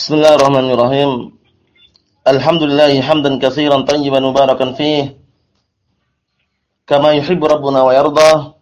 Bismillahirrahmanirrahim. Alhamdulillah hamdan katsiran tayyiban mubarakan fih. Kama yuhibbu rabbuna wa yarda.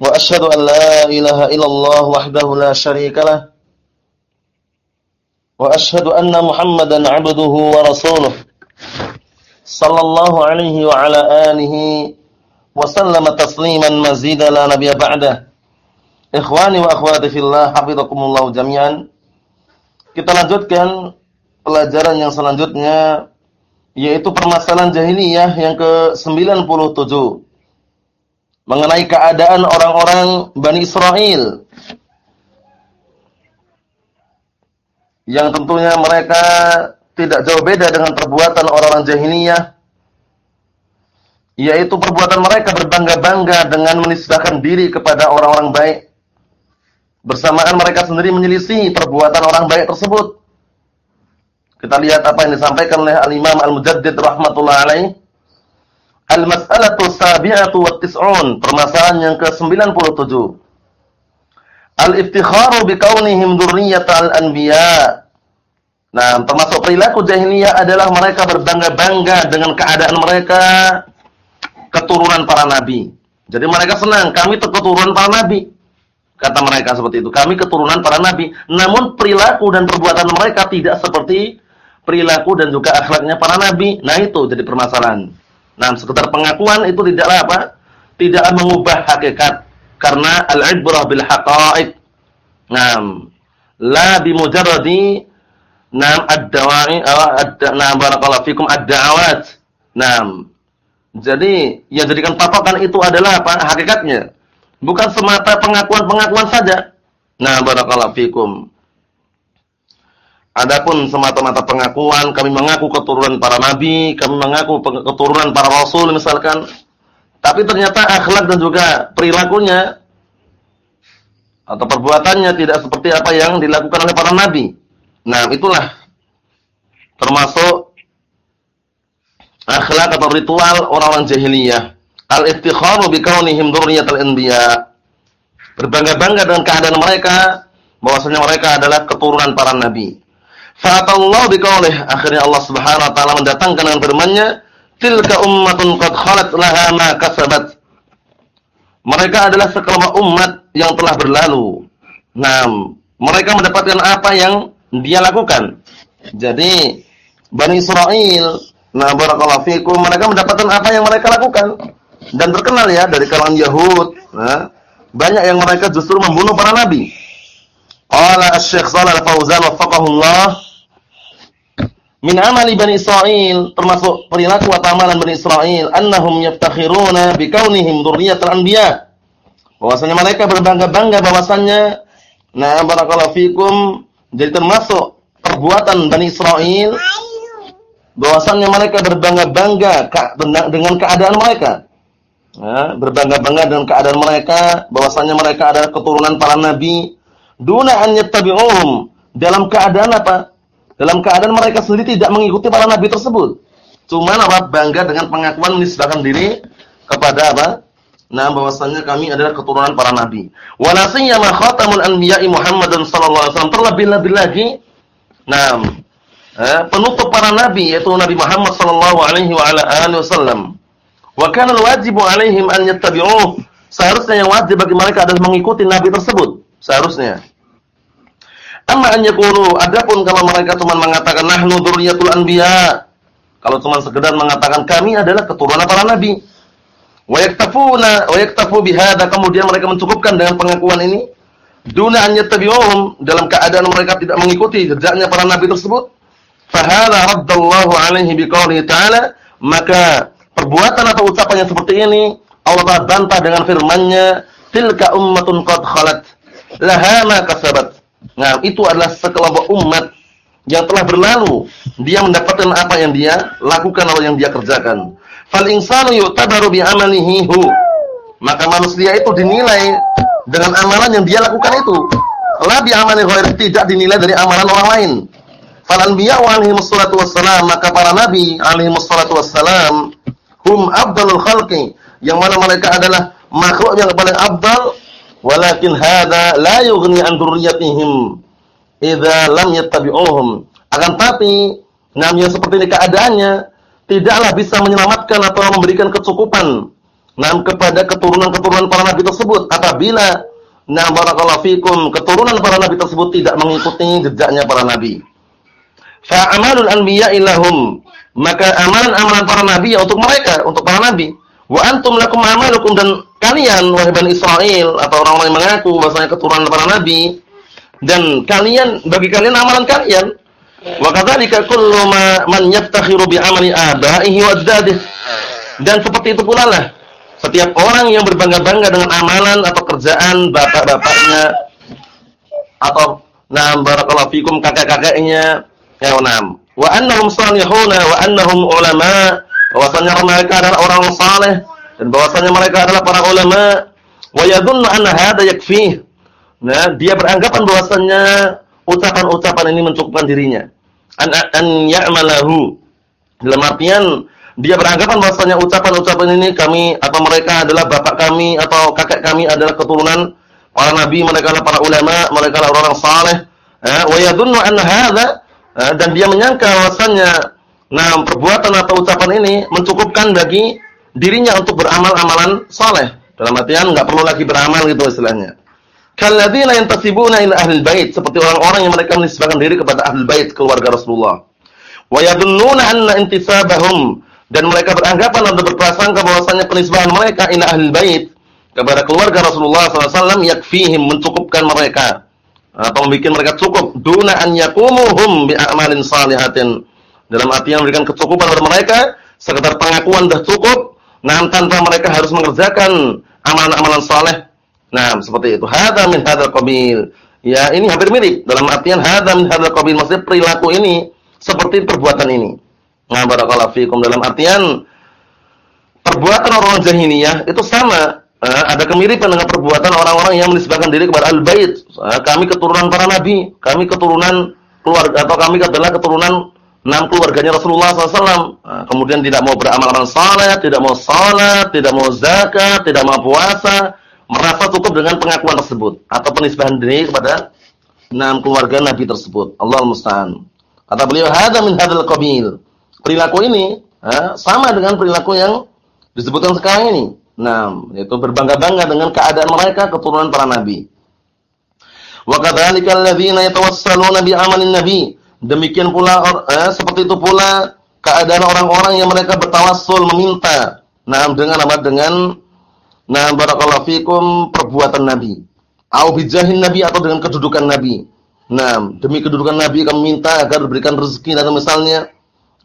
Wa asyhadu an la ilaha illallah wahdahu la syarika lah. Wa asyhadu anna Muhammadan 'abduhu wa rasuluh. Sallallahu alaihi wa ala alihi wa sallama tasliman mazida la nabiyya ba'dah. Ikhwani wa akhwati fillah, hafizakumullah jami'an. Kita lanjutkan pelajaran yang selanjutnya yaitu permasalahan jahiliyah yang ke-97 mengenai keadaan orang-orang Bani Israel. Yang tentunya mereka tidak jauh beda dengan perbuatan orang-orang jahiliyah yaitu perbuatan mereka berbangga-bangga dengan menisbahkan diri kepada orang-orang baik Bersamaan mereka sendiri menyelisih perbuatan orang baik tersebut. Kita lihat apa yang disampaikan oleh Al-Imam Al-Mujaddid rahmatullah alaih. Al-mas'alatu sabi'atu wa tis'un. Permasalahan yang ke-97. Al-iftikharu bikaunihim al anbiya. Nah, termasuk perilaku jahiliyah adalah mereka berbangga-bangga dengan keadaan mereka keturunan para nabi. Jadi mereka senang, kami keturunan para nabi. Kata mereka seperti itu. Kami keturunan para nabi. Namun perilaku dan perbuatan mereka tidak seperti perilaku dan juga akhlaknya para nabi. Nah itu jadi permasalahan. Nah sekedar pengakuan itu tidaklah apa? Tidak mengubah hakikat. Karena al-ibrah bil haqa'iq. Nah, la bimujarradi nam ad-dawa'i nah barakallahu fikum ad-da'awat. Nah, jadi yang jadikan patokan itu adalah apa? Hakikatnya. Bukan semata pengakuan-pengakuan saja. Nah, barakallahu fikum. Adapun semata-mata pengakuan, kami mengaku keturunan para nabi, kami mengaku keturunan para rasul misalkan. Tapi ternyata akhlak dan juga perilakunya atau perbuatannya tidak seperti apa yang dilakukan oleh para nabi. Nah, itulah termasuk akhlak atau ritual orang-orang jahiliyah. Al-iftikharu bi kaunihim dzurriyyatal anbiya. Berbangga-bangga dengan keadaan mereka bahwasanya mereka adalah keturunan para nabi. Fa'atallahu biqaulih akhirnya Allah Subhanahu wa taala mendatangkan dengan firman-Nya, "Tilka ummatun qad khalat laha ma kasabat." Mereka adalah sekelompok umat yang telah berlalu. Nah, mereka mendapatkan apa yang dia lakukan. Jadi, Bani Israel, nah barakallahu fikum, mereka mendapatkan apa yang mereka lakukan. Dan terkenal ya dari kalangan Yahud, nah, banyak yang mereka justru membunuh para nabi. Qala Asy-Syaikh Shalal Fauzan waffaqahullah min amali Bani Israil termasuk perilaku atau amalan Bani Israil annahum yaftakhiruna bikaunihim dzurriyyatul anbiya. Bahwasanya mereka berbangga-bangga bahwasannya nah barakallahu fikum jadi termasuk perbuatan Bani Israil bahwasannya mereka berbangga-bangga dengan keadaan mereka ya, berbangga-bangga dengan keadaan mereka bahwasanya mereka adalah keturunan para nabi. Duna an yattabi'uhum. Dalam keadaan apa? Dalam keadaan mereka sendiri tidak mengikuti para nabi tersebut. Cuma apa? Bangga dengan pengakuan menisbahkan diri kepada apa? Nah bahwasanya kami adalah keturunan para nabi. Wala sayyama khatamul anbiya'i Muhammadun sallallahu alaihi wasallam terlebih-lebih lagi. Nah penutup para nabi yaitu Nabi Muhammad sallallahu alaihi wasallam Wa kana al-wajibu 'alaihim an yattabi'uh. Seharusnya yang wajib bagi mereka adalah mengikuti nabi tersebut. Seharusnya. Amma an yaqulu, adapun kalau mereka cuma mengatakan nahnu dzurriyyatul anbiya. Kalau cuma sekedar mengatakan kami adalah keturunan para nabi. Wa yaktafuna wa yaktafu bihadza, kemudian mereka mencukupkan dengan pengakuan ini duna an yattabi'uhum dalam keadaan mereka tidak mengikuti jejaknya para nabi tersebut. Fahala raddallahu alaihi biqaulihi ta'ala, maka perbuatan atau ucapan yang seperti ini Allah bantah dengan firman-Nya, "Tilka ummatun qad khalat, laha ma kasabat." Nah, itu adalah sekelompok umat yang telah berlalu, dia mendapatkan apa yang dia lakukan atau yang dia kerjakan. Fal insanu yu'tabaru bi amalihi. Maka manusia itu dinilai dengan amalan yang dia lakukan itu. La bi amali ghairi tidak dinilai dari amalan orang lain. Fal anbiya wa alaihi wassalam, maka para nabi alaihi wassalam hum afdalul khalqi yang mana mereka adalah makhluk yang paling afdal walakin hadza la yughni an dzurriyyatihim idza lam yattabi'uhum. Akan tapi namanya seperti ini keadaannya tidaklah bisa menyelamatkan atau memberikan kecukupan nam kepada keturunan-keturunan para nabi tersebut apabila nam barakallahu fikum keturunan para nabi tersebut tidak mengikuti jejaknya para nabi. Fa amalul anbiya ilahum maka amalan-amalan para nabi ya untuk mereka, untuk para nabi. Wa antum lakum amalukum dan kalian wahai Bani Israel atau orang-orang yang mengaku bahwasanya keturunan para nabi dan kalian bagi kalian amalan kalian Wa kadzalika kullu man yaftakhiru bi amali abaihi wa ajdadihi. Dan seperti itu pula lah setiap orang yang berbangga-bangga dengan amalan atau kerjaan bapak-bapaknya atau nam barakallahu fikum kakek-kakeknya ya wa annahum salihuna wa annahum ulama. Bahwasanya mereka adalah orang saleh. Dan bahwasanya mereka adalah para ulama. Wa yadhunnu anna hadha yakfi nah dia beranggapan bahwasanya ucapan-ucapan ini mencukupkan dirinya. An an ya'malahu. Dalam artian dia beranggapan bahwasanya ucapan-ucapan ini kami atau mereka adalah bapak kami atau kakek kami adalah keturunan para nabi, mereka adalah para ulama, mereka adalah orang saleh. Eh, wa yadhunnu anna hadza eh, dan dia menyangka bahwasanya nah perbuatan atau ucapan ini mencukupkan bagi dirinya untuk beramal amalan saleh. Dalam artian enggak perlu lagi beramal gitu istilahnya. Kalladzina yantasibuna ila ahlil bait, seperti orang-orang yang mereka menisbahkan diri kepada ahlul bait keluarga Rasulullah. Wa yadunnuna anna intisabahum dan mereka beranggapan atau berprasangka bahwasanya penisbahan mereka ila ahlil bait kepada keluarga Rasulullah SAW yakfihim mencukupkan mereka atau membuat mereka cukup. Duna an yakumuhum bi a'malin salihatin. Dalam arti yang memberikan kecukupan kepada mereka sekedar pengakuan dah cukup nah tanpa mereka harus mengerjakan amalan-amalan saleh. Nah, seperti itu. Hadza min hadzal qabil. Ya, ini hampir mirip. Dalam artian hadza min hadzal qabil maksudnya perilaku ini seperti perbuatan ini. Nah, barakallahu fikum. Dalam artian perbuatan orang jahiliyah itu sama ada kemiripan dengan perbuatan orang-orang yang menisbahkan diri kepada al-bait. Eh, kami keturunan para nabi, kami keturunan keluarga atau kami adalah keturunan enam keluarganya Rasulullah SAW. Nah, kemudian tidak mau beramal-amal saleh, tidak mau salat, tidak mau zakat, tidak mau puasa, merasa cukup dengan pengakuan tersebut atau penisbahan diri kepada enam keluarga Nabi tersebut. Allah musta'an. Kata beliau, "Hadza min hadzal qabil." Perilaku ini sama dengan perilaku yang disebutkan sekarang ini. Nah, yaitu berbangga-bangga dengan keadaan mereka keturunan para nabi. Wa kadzalika alladziina yatawassaluna bi amalin nabi. Demikian pula eh, seperti itu pula keadaan orang-orang yang mereka bertawassul meminta. Nah, dengan apa? Dengan Nah, barakallahu fikum perbuatan Nabi. Au bijahin Nabi atau dengan kedudukan Nabi. Nah, demi kedudukan Nabi kami minta agar diberikan rezeki dan misalnya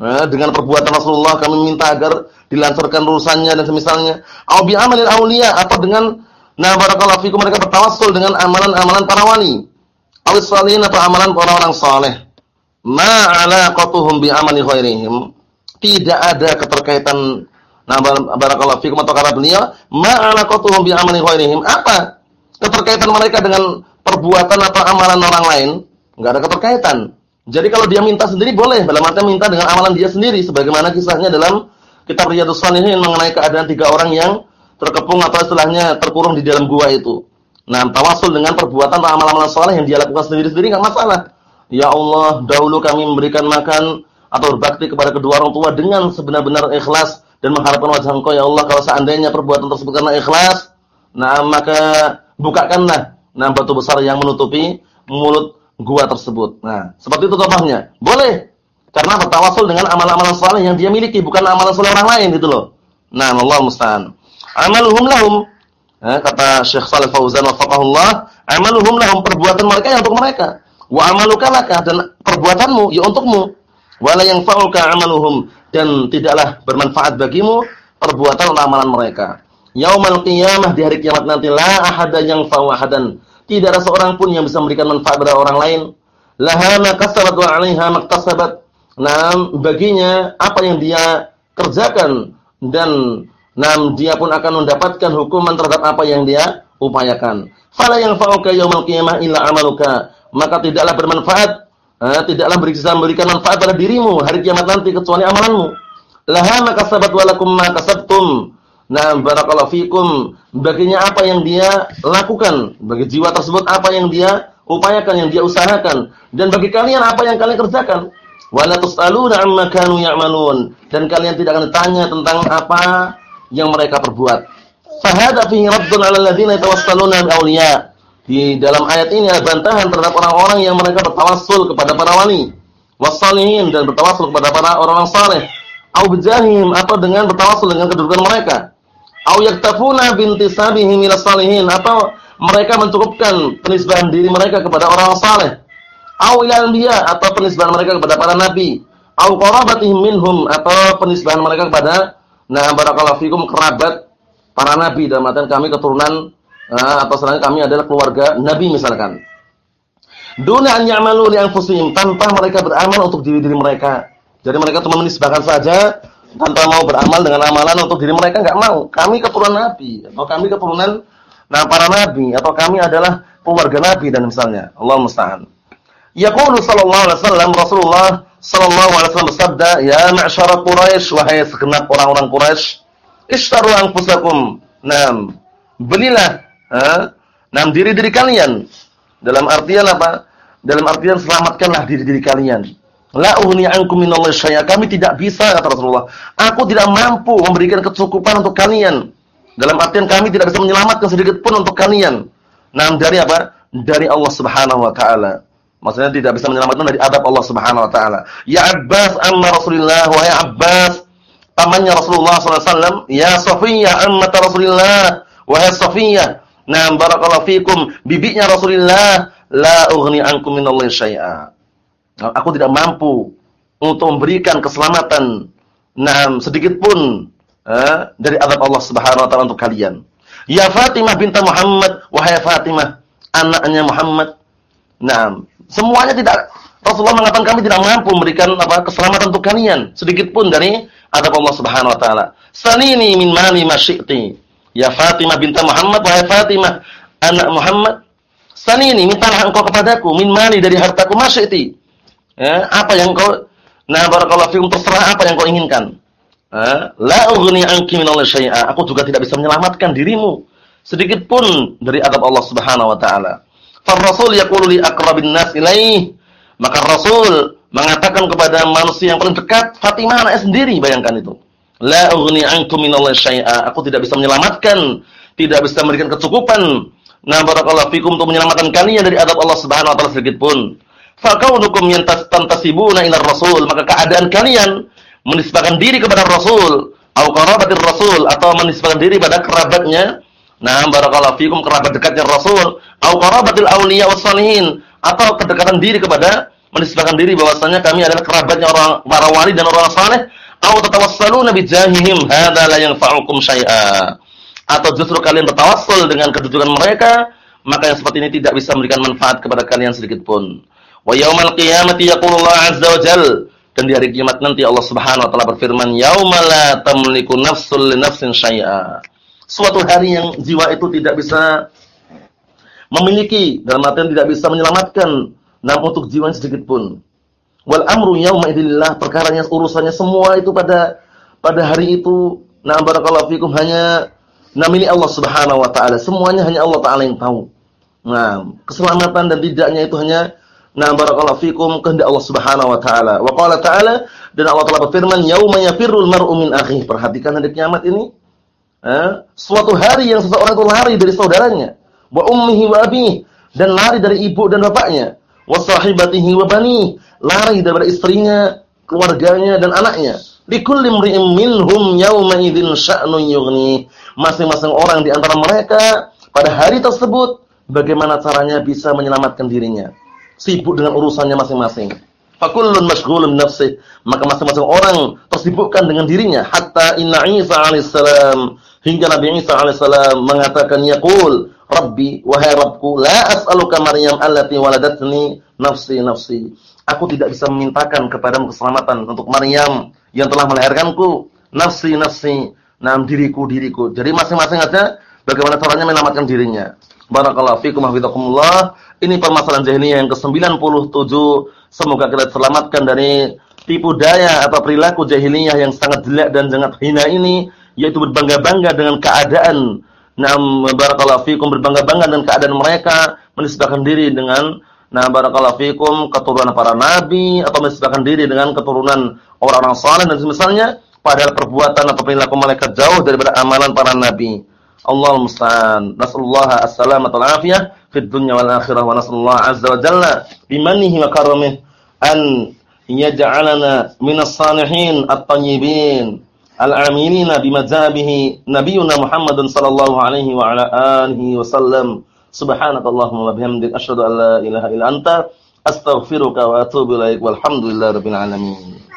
nah, dengan perbuatan Rasulullah kami minta agar dilancarkan urusannya dan semisalnya. Au bi amalil auliya atau dengan nah barakallahu fikum mereka bertawassul dengan amalan-amalan para wali. Au salihin atau amalan para orang saleh. Ma alaqatuhum bi amali khairihim. Tidak ada keterkaitan Nah, barakallahu fikum atau kata beliau, ma'alaqatuhum bi amali ghairihim. Apa keterkaitan mereka dengan perbuatan atau amalan orang lain? Enggak ada keterkaitan. Jadi kalau dia minta sendiri boleh, dalam arti minta dengan amalan dia sendiri sebagaimana kisahnya dalam kitab Riyadhus Shalihin mengenai keadaan tiga orang yang terkepung atau istilahnya terkurung di dalam gua itu. Nah, tawasul dengan perbuatan atau amalan-amalan saleh yang dia lakukan sendiri-sendiri enggak masalah. Ya Allah, dahulu kami memberikan makan atau berbakti kepada kedua orang tua dengan sebenar-benar ikhlas dan mengharapkan wajah Engkau ya Allah kalau seandainya perbuatan tersebut karena ikhlas, nah maka bukakanlah nah batu besar yang menutupi mulut gua tersebut. Nah, seperti itu contohnya. Boleh. Karena bertawasul dengan amalan-amalan saleh yang dia miliki, bukan amalan saleh orang lain gitu loh. Nah, Allah musta'an. Amaluhum lahum. Nah, kata Syekh Shalih Fauzan wafaqahullah, amaluhum lahum perbuatan mereka yang untuk mereka. Wa amaluka laka dan perbuatanmu ya untukmu. Wala yang fa'uka amaluhum dan tidaklah bermanfaat bagimu perbuatan atau amalan mereka. Yaumal qiyamah di hari kiamat nanti la ahada yang fawahadan. Tidak ada seorang pun yang bisa memberikan manfaat kepada orang lain. Laha ma kasabat wa 'alaiha maktasabat. Nah, baginya apa yang dia kerjakan dan nam dia pun akan mendapatkan hukuman terhadap apa yang dia upayakan. Fala yang fa'uka yaumal qiyamah illa amaluka. Maka tidaklah bermanfaat eh, tidaklah bisa memberikan manfaat pada dirimu hari kiamat nanti kecuali amalanmu. Laha makasabat walakum makasabtum. Nah, barakallahu fikum. Baginya apa yang dia lakukan, bagi jiwa tersebut apa yang dia upayakan yang dia usahakan? Dan bagi kalian apa yang kalian kerjakan? Wala tusaluna amma kanu ya'malun. Dan kalian tidak akan ditanya tentang apa yang mereka perbuat. Fahada fihi raddun 'ala alladziina yatawassaluna awliya. Di dalam ayat ini ada bantahan terhadap orang-orang yang mereka bertawassul kepada para wali. Wasalihin dan bertawassul kepada para orang-orang saleh. Au bijahim atau dengan bertawassul dengan kedudukan mereka au yaktafuna bintisabihim ila salihin. Atau mereka mencukupkan penisbahan diri mereka kepada orang saleh. Au ila anbiya atau penisbahan mereka kepada para nabi. Au qarabatihim minhum atau penisbahan mereka kepada nah barakallahu fikum kerabat para nabi. Dalam artian kami keturunan nah, atau sebenarnya kami adalah keluarga nabi misalkan. Duna an ya'malu li anfusihim tanpa mereka beramal untuk diri-diri mereka. Jadi mereka cuma menisbahkan saja tanpa mau beramal dengan amalan untuk diri mereka enggak mau kami keturunan nabi atau kami keturunan Nah, para nabi atau kami adalah keluarga nabi dan misalnya. Allah musta'an. Yaqulu sallallahu alaihi wasallam Rasulullah sallallahu alaihi wasallam bersabda, "Ya ma'syara Quraisy, wahai segenap orang-orang Quraisy, ishtaru anfusakum." Nam, belilah ha? Diri-diri kalian. Dalam artian apa? Dalam artian selamatkanlah diri-diri kalian. La uhni ankum minallahi syai'a. Kami tidak bisa kata Rasulullah. Aku tidak mampu memberikan kecukupan untuk kalian dalam artian kami tidak bisa menyelamatkan sedikit pun untuk kalian. Nah, dari apa? Dari Allah Subhanahu wa taala. Maksudnya tidak bisa menyelamatkan dari adab Allah Subhanahu wa taala. Ya Abbas amma Rasulullah wa ya Abbas pamannya Rasulullah SAW. Ya Safiyah amma Rasulullah wa ya Safiyah. Nah, barakallahu fikum bibinya Rasulullah la ughni ankum minallahi syai'a. Aku tidak mampu untuk memberikan keselamatan nah sedikit pun eh, dari azab Allah Subhanahu wa taala untuk kalian. Ya Fatimah binta Muhammad, wahai Fatimah, anaknya Muhammad. Nah, semuanya tidak Rasulullah mengatakan kami tidak mampu memberikan apa keselamatan untuk kalian sedikit pun dari azab Allah Subhanahu wa taala. Salini min mali masyi'ti. Ya Fatimah binta Muhammad, wahai Fatimah, anak Muhammad, salini mintalah engkau kepadaku min mali dari hartaku masyi'ti. Ya, apa yang kau Nah, barakallahu fikum terserah apa yang kau inginkan. La ughni anki minallahi syai'a. Aku juga tidak bisa menyelamatkan dirimu sedikit pun dari adab Allah Subhanahu wa taala. Fa Rasul yaqulu li aqrabin nas ilaih. Maka Rasul mengatakan kepada manusia yang paling dekat, Fatimah anaknya sendiri, bayangkan itu. La ughni ankum minallahi syai'a. Aku tidak bisa menyelamatkan, tidak bisa memberikan kecukupan. Nah, barakallahu fikum untuk menyelamatkan kalian dari adab Allah Subhanahu wa taala sedikit pun. Fa kaunukum yantasibuna ila Rasul, maka keadaan kalian menisbahkan diri kepada Rasul, atau qarabatir Rasul. Atau menisbahkan diri pada kerabatnya. Nah, barakallahu fikum kerabat dekatnya Rasul, atau qarabatil auliya wassalihin atau kedekatan diri kepada menisbahkan diri bahwasanya kami adalah kerabatnya orang para wali dan orang saleh, atau tatawassaluna bi jahihim, hadza la yanfa'ukum syai'a. Atau justru kalian bertawassul dengan kedudukan mereka, maka yang seperti ini tidak bisa memberikan manfaat kepada kalian sedikit pun. Wa yaumal qiyamati yaqulullah azza wa jalla dan di hari kiamat nanti Allah Subhanahu wa taala berfirman, "Yaumala tamliku nafsul li nafsin syai'a." Suatu hari yang jiwa itu tidak bisa memiliki dalam artian tidak bisa menyelamatkan nam untuk jiwa sedikit pun. Wal amru yauma idillah, perkaranya urusannya semua itu pada pada hari itu, na barakallahu fikum hanya namini Allah Subhanahu wa taala. Semuanya hanya Allah taala yang tahu. Nah, keselamatan dan tidaknya itu hanya Nah, barakallahu fikum kehendak Allah Subhanahu wa taala. Wa qala ta'ala dan Allah telah berfirman, "Yauma yafirrul mar'u min akhihi." Perhatikan hari kiamat ini. Eh, suatu hari yang seseorang itu lari dari saudaranya, wa ummihi wa abihi dan lari dari ibu dan bapaknya, wa sahibatihi wa bani, lari dari istrinya, keluarganya dan anaknya. Likulli imri'in minhum yawma idzin sya'nun yughni. Masing-masing orang di antara mereka pada hari tersebut bagaimana caranya bisa menyelamatkan dirinya sibuk dengan urusannya masing-masing. Fakullun mashghulun nafsi, maka masing-masing orang tersibukkan dengan dirinya hatta inna Isa alaihissalam hingga Nabi Isa alaihissalam mengatakan yaqul Rabbi wahai Rabbku la as'aluka Maryam allati waladatni nafsi nafsi. Aku tidak bisa memintakan kepadamu keselamatan untuk Maryam yang telah melahirkanku. Nafsi nafsi, nam diriku diriku. Jadi masing-masing aja bagaimana caranya menyelamatkan dirinya. Barakallahu fikum hafizakumullah. Ini permasalahan jahiliyah yang ke-97. Semoga kita selamatkan dari tipu daya atau perilaku jahiliyah yang sangat jelek dan sangat hina ini yaitu berbangga-bangga dengan keadaan Nam barakallahu fikum berbangga-bangga dengan keadaan mereka menisbahkan diri dengan Nah, barakallahu fikum keturunan para nabi atau menisbahkan diri dengan keturunan orang-orang saleh dan semisalnya padahal perbuatan atau perilaku malaikat jauh daripada amalan para nabi. Allah musta'an. Nasallahu as-salamata wal afiyah fid dunya wal akhirah wa nasallahu azza wa jalla bimanihi wa karamih an yaj'alana minas salihin at-tayyibin al-amilina bimadzabihi nabiyuna Muhammadun sallallahu alaihi wa ala alihi wasallam. Subhanakallahumma wa bihamdika asyhadu an la ilaha illa anta astaghfiruka wa atubu ilaik. Walhamdulillahirabbil alamin.